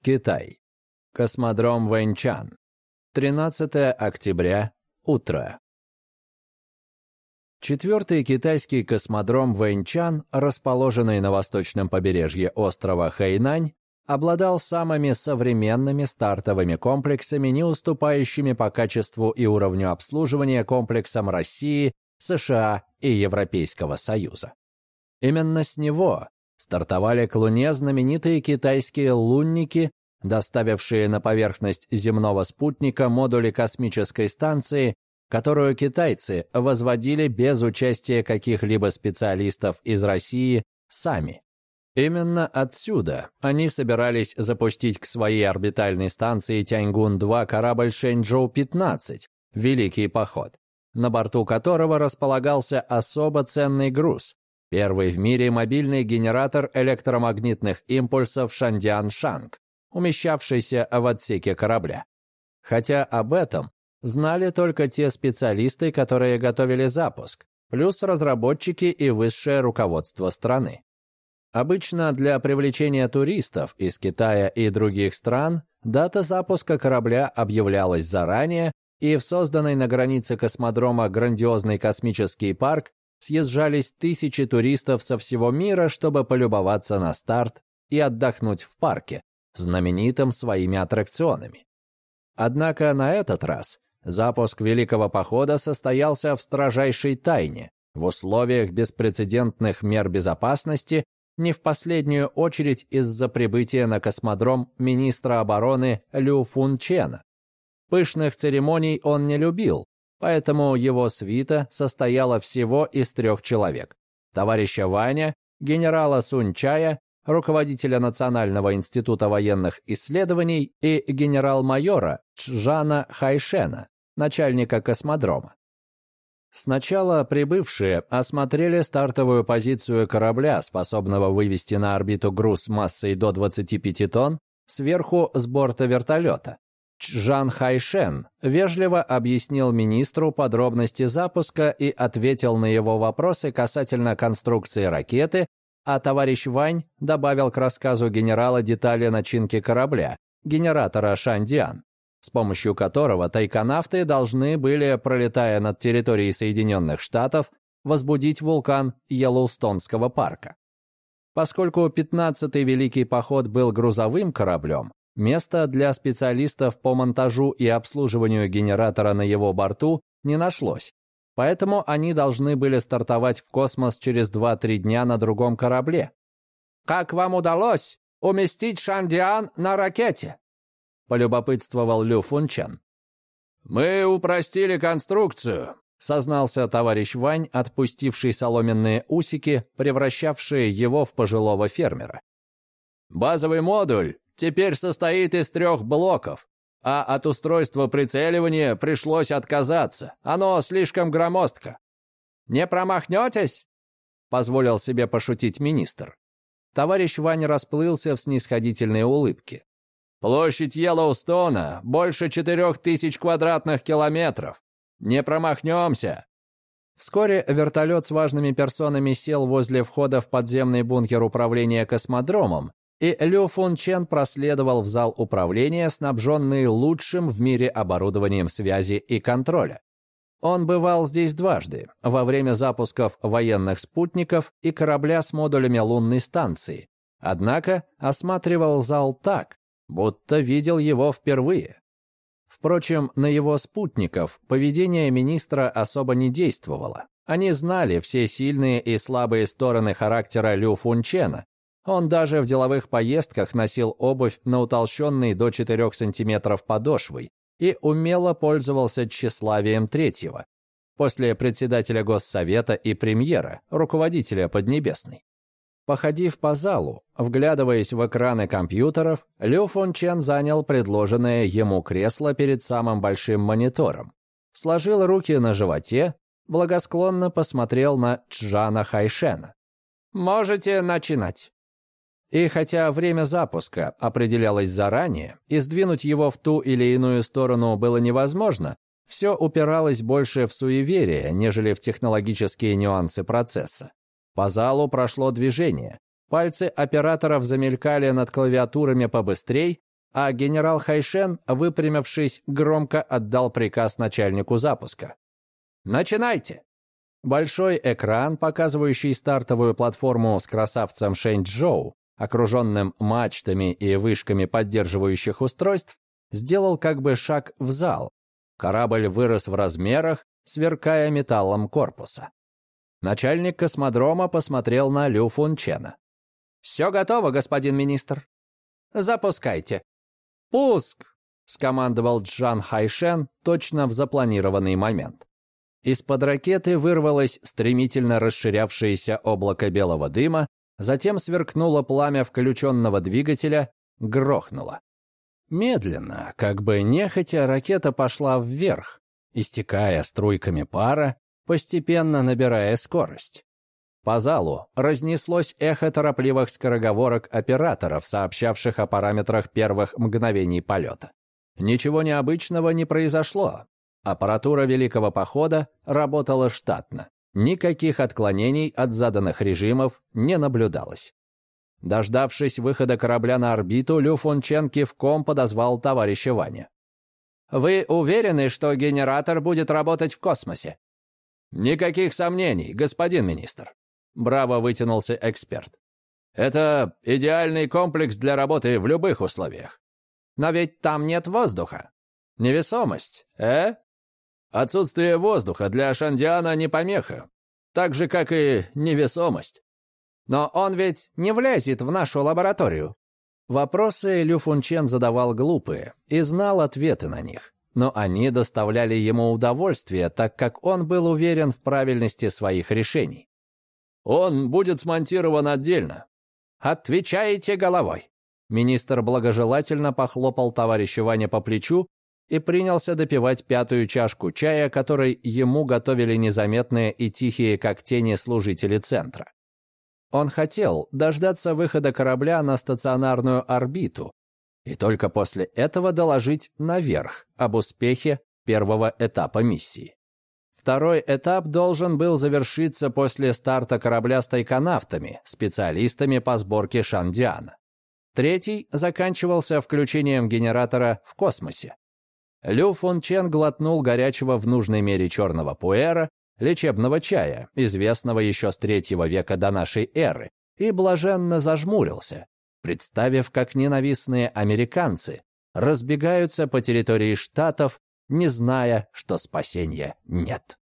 Китай. Космодром Вэньчан. 13 октября. Утро. Четвертый китайский космодром Вэньчан, расположенный на восточном побережье острова Хэйнань, обладал самыми современными стартовыми комплексами, не уступающими по качеству и уровню обслуживания комплексам России, США и Европейского Союза. Именно с него стартовали к Луне знаменитые китайские лунники, доставившие на поверхность земного спутника модули космической станции, которую китайцы возводили без участия каких-либо специалистов из России сами. Именно отсюда они собирались запустить к своей орбитальной станции Тяньгун-2 корабль Шэньчжоу-15 «Великий поход», на борту которого располагался особо ценный груз – первый в мире мобильный генератор электромагнитных импульсов Шандиан-Шанг, умещавшийся в отсеке корабля. Хотя об этом знали только те специалисты, которые готовили запуск, плюс разработчики и высшее руководство страны. Обычно для привлечения туристов из Китая и других стран дата запуска корабля объявлялась заранее, и в созданный на границе космодрома грандиозный космический парк съезжались тысячи туристов со всего мира, чтобы полюбоваться на старт и отдохнуть в парке, знаменитым своими аттракционами. Однако на этот раз запуск Великого Похода состоялся в строжайшей тайне, в условиях беспрецедентных мер безопасности не в последнюю очередь из-за прибытия на космодром министра обороны Лю Фун Чена. Пышных церемоний он не любил, поэтому его свита состояла всего из трех человек. Товарища Ваня, генерала Сунчая, руководителя Национального института военных исследований и генерал-майора Чжана Хайшена, начальника космодрома. Сначала прибывшие осмотрели стартовую позицию корабля, способного вывести на орбиту груз массой до 25 тонн, сверху с борта вертолета. Чжан Хайшен вежливо объяснил министру подробности запуска и ответил на его вопросы касательно конструкции ракеты, а товарищ Вань добавил к рассказу генерала детали начинки корабля, генератора Шандиан с помощью которого тайконавты должны были, пролетая над территорией Соединенных Штатов, возбудить вулкан Йеллоустонского парка. Поскольку 15-й Великий поход был грузовым кораблем, места для специалистов по монтажу и обслуживанию генератора на его борту не нашлось, поэтому они должны были стартовать в космос через 2-3 дня на другом корабле. «Как вам удалось уместить Шандиан на ракете?» полюбопытствовал Лю Фунчан. «Мы упростили конструкцию», — сознался товарищ Вань, отпустивший соломенные усики, превращавшие его в пожилого фермера. «Базовый модуль теперь состоит из трех блоков, а от устройства прицеливания пришлось отказаться. Оно слишком громоздко». «Не промахнетесь?» — позволил себе пошутить министр. Товарищ Вань расплылся в снисходительной улыбке. Площадь Йеллоустона больше четырех тысяч квадратных километров. Не промахнемся!» Вскоре вертолет с важными персонами сел возле входа в подземный бункер управления космодромом, и Лю Фун Чен проследовал в зал управления, снабженный лучшим в мире оборудованием связи и контроля. Он бывал здесь дважды, во время запусков военных спутников и корабля с модулями лунной станции. Однако осматривал зал так, будто видел его впервые. Впрочем, на его спутников поведение министра особо не действовало. Они знали все сильные и слабые стороны характера Лю Фунчена. Он даже в деловых поездках носил обувь на утолщенной до 4 сантиметров подошвой и умело пользовался тщеславием третьего, после председателя Госсовета и премьера, руководителя Поднебесной. Походив по залу, вглядываясь в экраны компьютеров, Лю Фон Чен занял предложенное ему кресло перед самым большим монитором. Сложил руки на животе, благосклонно посмотрел на Чжана Хайшена. «Можете начинать». И хотя время запуска определялось заранее, и сдвинуть его в ту или иную сторону было невозможно, все упиралось больше в суеверие, нежели в технологические нюансы процесса. По залу прошло движение. Пальцы операторов замелькали над клавиатурами побыстрей, а генерал Хайшен, выпрямившись, громко отдал приказ начальнику запуска. «Начинайте!» Большой экран, показывающий стартовую платформу с красавцем Шэньчжоу, окруженным мачтами и вышками поддерживающих устройств, сделал как бы шаг в зал. Корабль вырос в размерах, сверкая металлом корпуса. Начальник космодрома посмотрел на Лю Фунчена. «Все готово, господин министр. Запускайте». «Пуск!» — скомандовал Джан Хайшен точно в запланированный момент. Из-под ракеты вырвалось стремительно расширявшееся облако белого дыма, затем сверкнуло пламя включенного двигателя, грохнуло. Медленно, как бы нехотя, ракета пошла вверх, истекая струйками пара, постепенно набирая скорость. По залу разнеслось эхо торопливых скороговорок операторов, сообщавших о параметрах первых мгновений полета. Ничего необычного не произошло. Аппаратура Великого Похода работала штатно. Никаких отклонений от заданных режимов не наблюдалось. Дождавшись выхода корабля на орбиту, Лю Фунчен кивком подозвал товарища Ваня. «Вы уверены, что генератор будет работать в космосе?» «Никаких сомнений, господин министр», — браво вытянулся эксперт. «Это идеальный комплекс для работы в любых условиях». «Но ведь там нет воздуха. Невесомость, э?» «Отсутствие воздуха для Шандиана не помеха, так же, как и невесомость». «Но он ведь не влезет в нашу лабораторию». Вопросы Лю Фунчен задавал глупые и знал ответы на них но они доставляли ему удовольствие, так как он был уверен в правильности своих решений. «Он будет смонтирован отдельно». «Отвечаете головой». Министр благожелательно похлопал товарища Ваня по плечу и принялся допивать пятую чашку чая, который ему готовили незаметные и тихие, как тени, служители центра. Он хотел дождаться выхода корабля на стационарную орбиту, и только после этого доложить наверх об успехе первого этапа миссии. Второй этап должен был завершиться после старта корабля с тайконавтами, специалистами по сборке Шандиана. Третий заканчивался включением генератора в космосе. Лю Фун Чен глотнул горячего в нужной мере черного пуэра, лечебного чая, известного еще с третьего века до нашей эры, и блаженно зажмурился, представив, как ненавистные американцы разбегаются по территории штатов, не зная, что спасения нет.